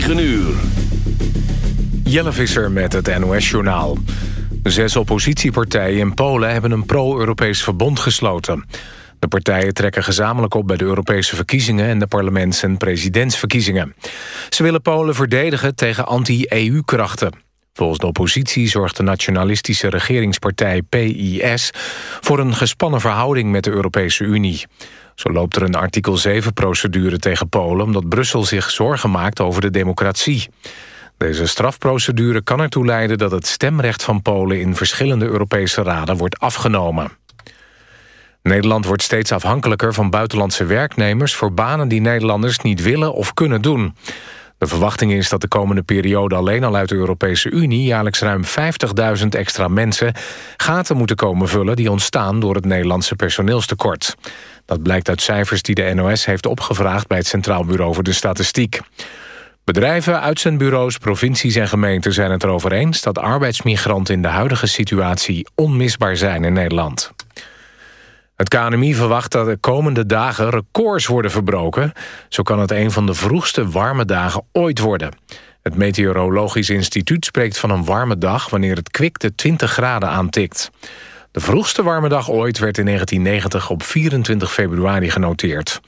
9 uur. Jelle Visser met het NOS-journaal. Zes oppositiepartijen in Polen hebben een pro-Europees verbond gesloten. De partijen trekken gezamenlijk op bij de Europese verkiezingen... en de parlements- en presidentsverkiezingen. Ze willen Polen verdedigen tegen anti-EU-krachten. Volgens de oppositie zorgt de nationalistische regeringspartij PIS... voor een gespannen verhouding met de Europese Unie. Zo loopt er een artikel 7-procedure tegen Polen... omdat Brussel zich zorgen maakt over de democratie. Deze strafprocedure kan ertoe leiden dat het stemrecht van Polen... in verschillende Europese raden wordt afgenomen. Nederland wordt steeds afhankelijker van buitenlandse werknemers... voor banen die Nederlanders niet willen of kunnen doen. De verwachting is dat de komende periode alleen al uit de Europese Unie... jaarlijks ruim 50.000 extra mensen gaten moeten komen vullen... die ontstaan door het Nederlandse personeelstekort. Dat blijkt uit cijfers die de NOS heeft opgevraagd... bij het Centraal Bureau voor de Statistiek. Bedrijven, uitzendbureaus, provincies en gemeenten zijn het erover eens... dat arbeidsmigranten in de huidige situatie onmisbaar zijn in Nederland. Het KNMI verwacht dat de komende dagen records worden verbroken. Zo kan het een van de vroegste warme dagen ooit worden. Het Meteorologisch Instituut spreekt van een warme dag... wanneer het kwik de 20 graden aantikt. De vroegste warme dag ooit werd in 1990 op 24 februari genoteerd.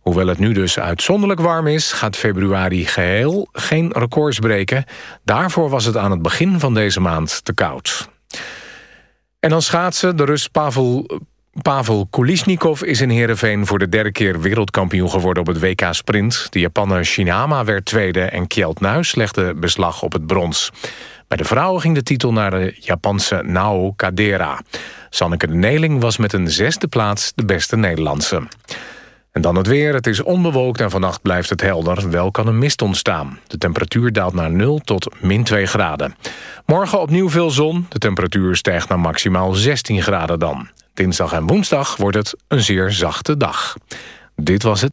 Hoewel het nu dus uitzonderlijk warm is... gaat februari geheel geen records breken. Daarvoor was het aan het begin van deze maand te koud. En dan schaatsen. De Rus Pavel Pavel Kulisnikov is in Heerenveen voor de derde keer wereldkampioen geworden op het WK Sprint. De Japanner Shinama werd tweede en Kjeld Nuis legde beslag op het brons. Bij de vrouwen ging de titel naar de Japanse Nao Kadera. Sanneke de Neling was met een zesde plaats de beste Nederlandse. En dan het weer. Het is onbewolkt en vannacht blijft het helder. Wel kan een mist ontstaan. De temperatuur daalt naar 0 tot min 2 graden. Morgen opnieuw veel zon. De temperatuur stijgt naar maximaal 16 graden dan. Dinsdag en woensdag wordt het een zeer zachte dag. Dit was het.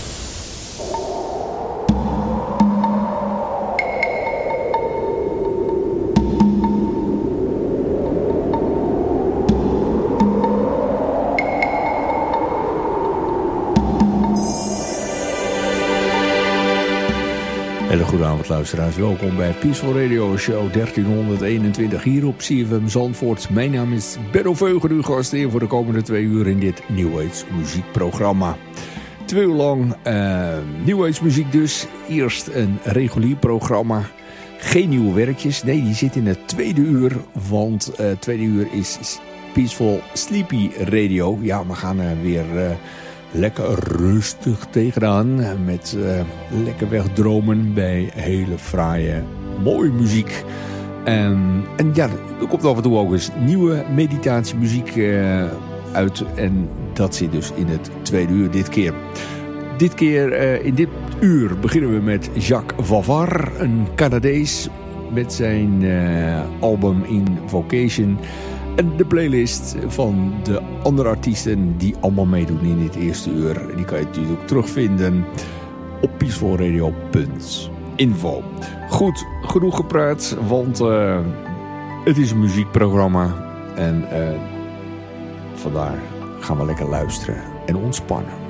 Hele goede avond luisteraars, welkom bij Peaceful Radio Show 1321 hier op CFM Zandvoort. Mijn naam is Benno Veugen, uw gastheer voor de komende twee uur in dit New Age muziekprogramma. Twee uur lang uh, New Age muziek dus. Eerst een regulier programma. Geen nieuwe werkjes, nee die zit in het tweede uur, want uh, tweede uur is Peaceful Sleepy Radio. Ja, we gaan uh, weer... Lekker rustig tegenaan. Met uh, lekker wegdromen bij hele fraaie, mooie muziek. En, en ja, er komt af en toe ook eens nieuwe meditatiemuziek uh, uit. En dat zit dus in het tweede uur dit keer. Dit keer, uh, in dit uur, beginnen we met Jacques Vavar, een Canadees. Met zijn album Invocation... En de playlist van de andere artiesten die allemaal meedoen in dit eerste uur. Die kan je natuurlijk terugvinden op peacefulradio.info. Goed, genoeg gepraat, want uh, het is een muziekprogramma. En uh, vandaar gaan we lekker luisteren en ontspannen.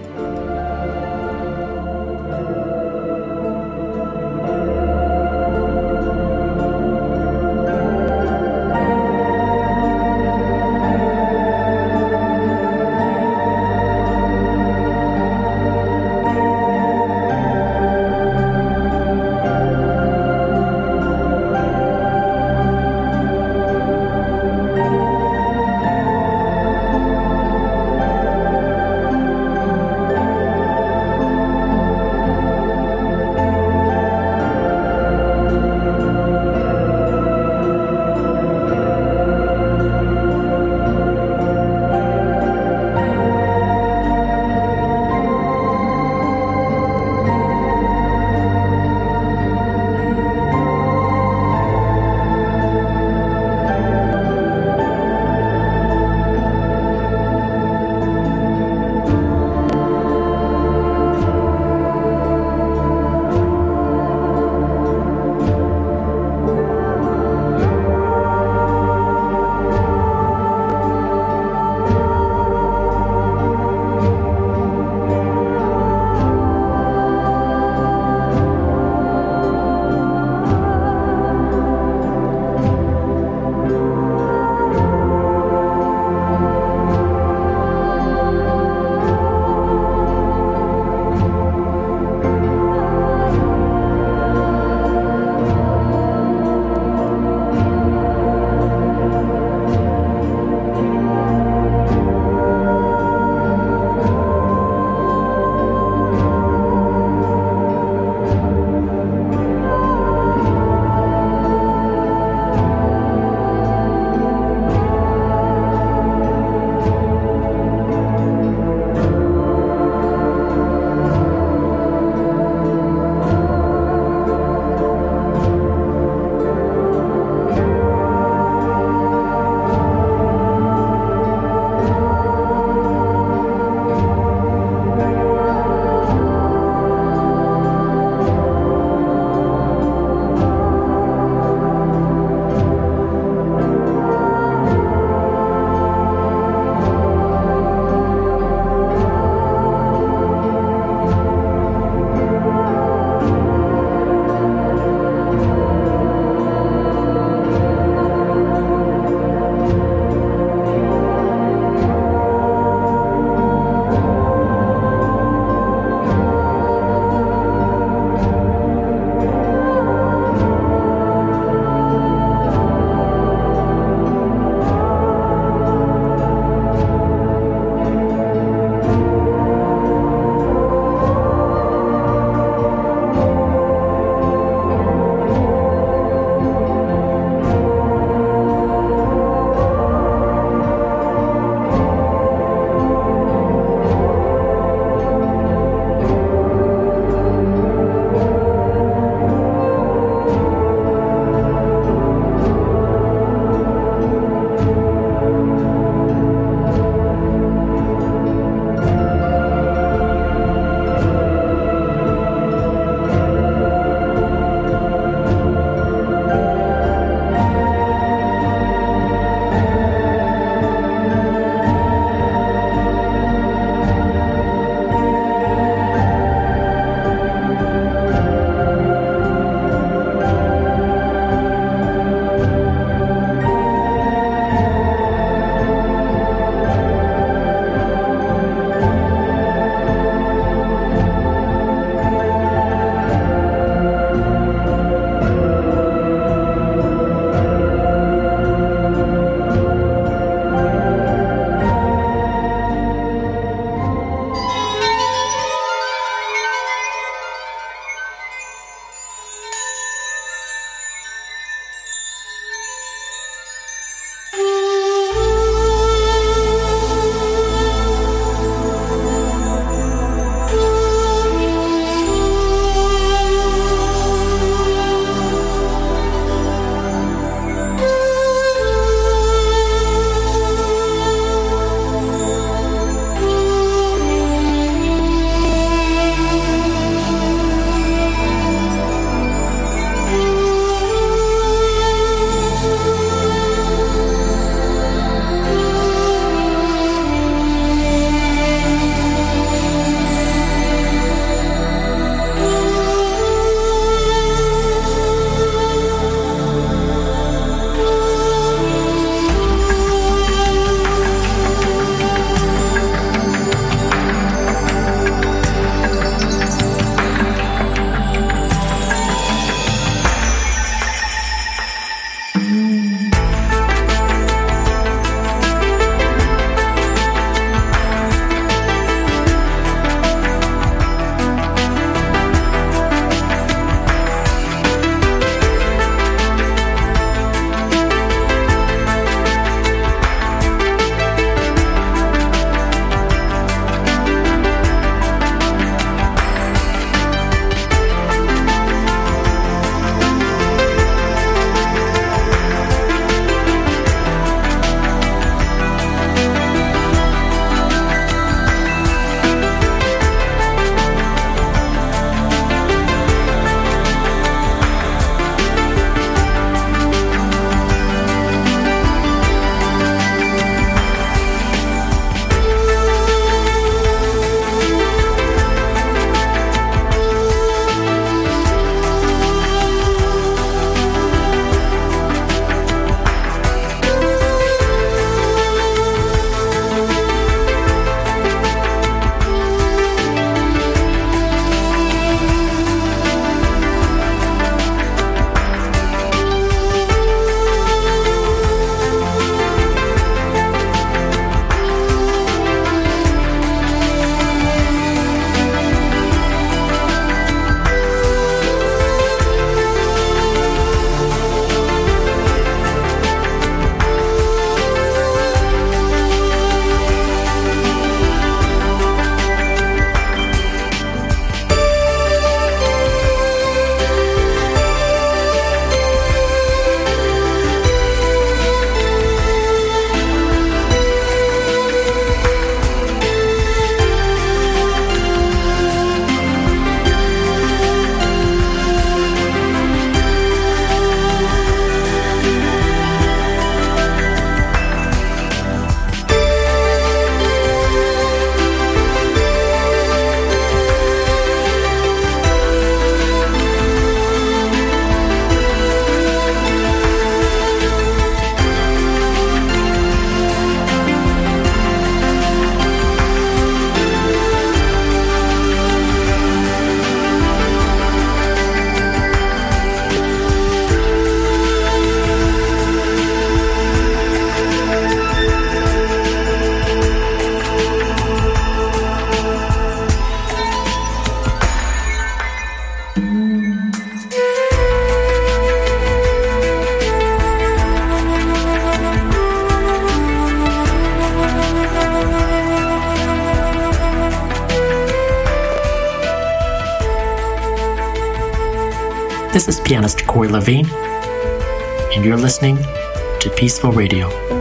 This is pianist Corey Levine, and you're listening to Peaceful Radio.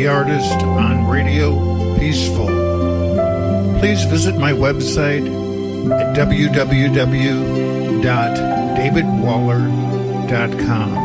the artists on Radio Peaceful. Please visit my website at www.davidwaller.com.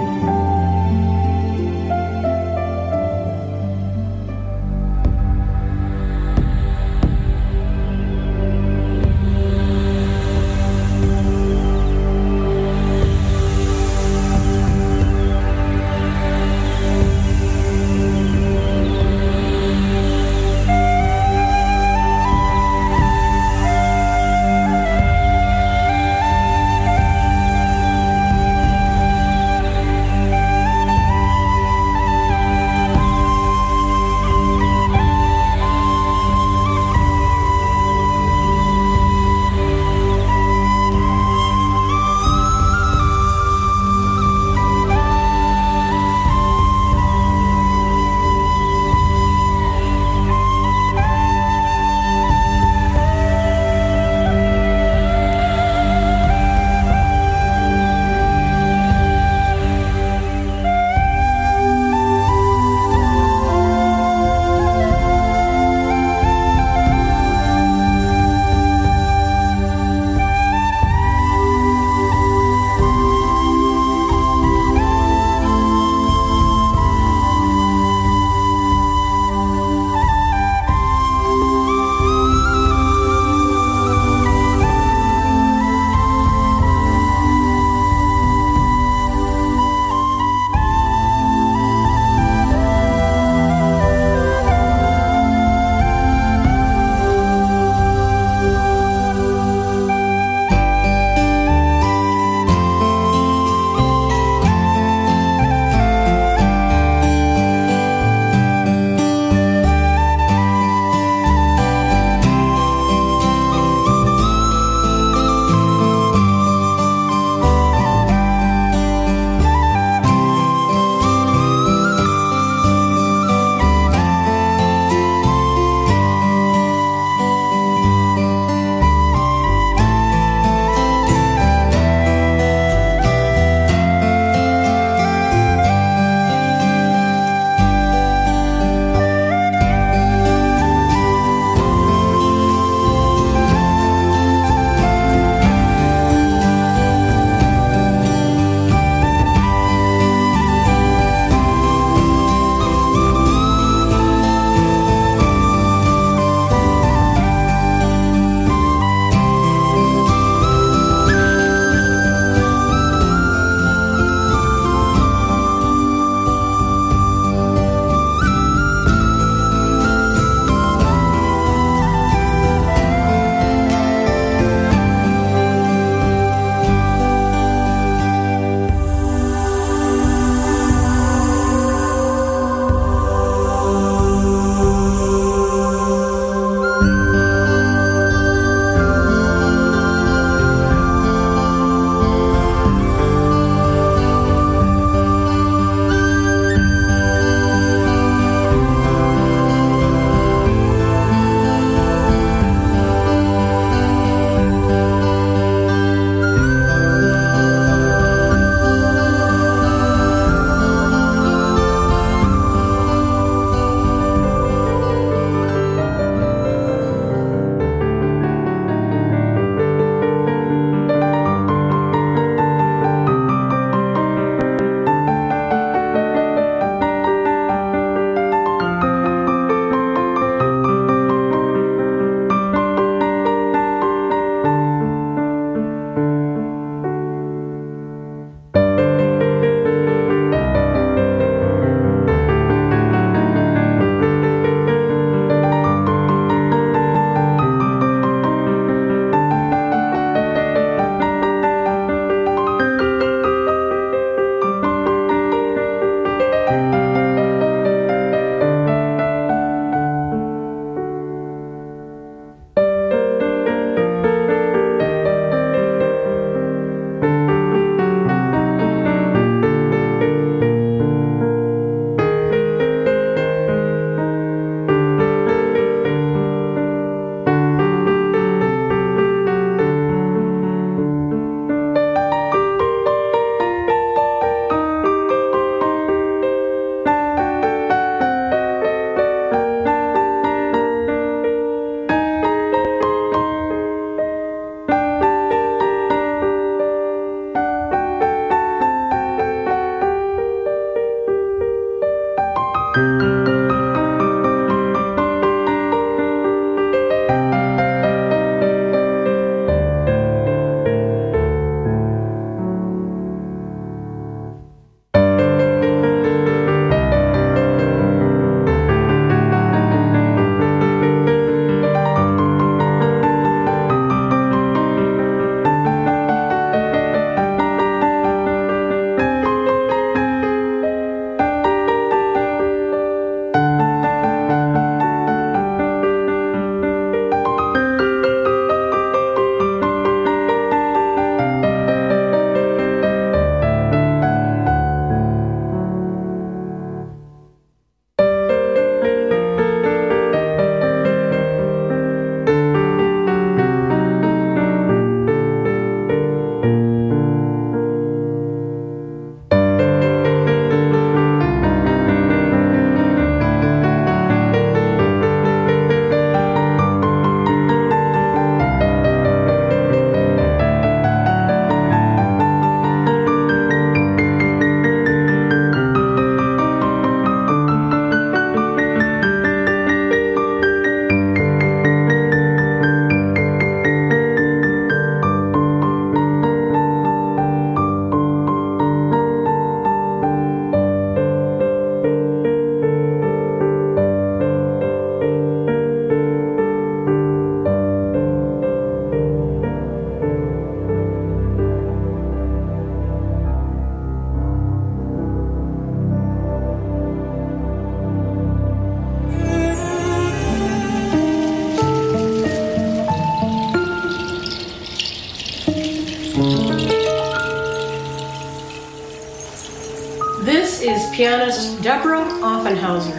pianist Deborah Offenhauser,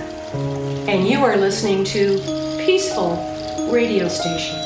and you are listening to Peaceful Radio Station.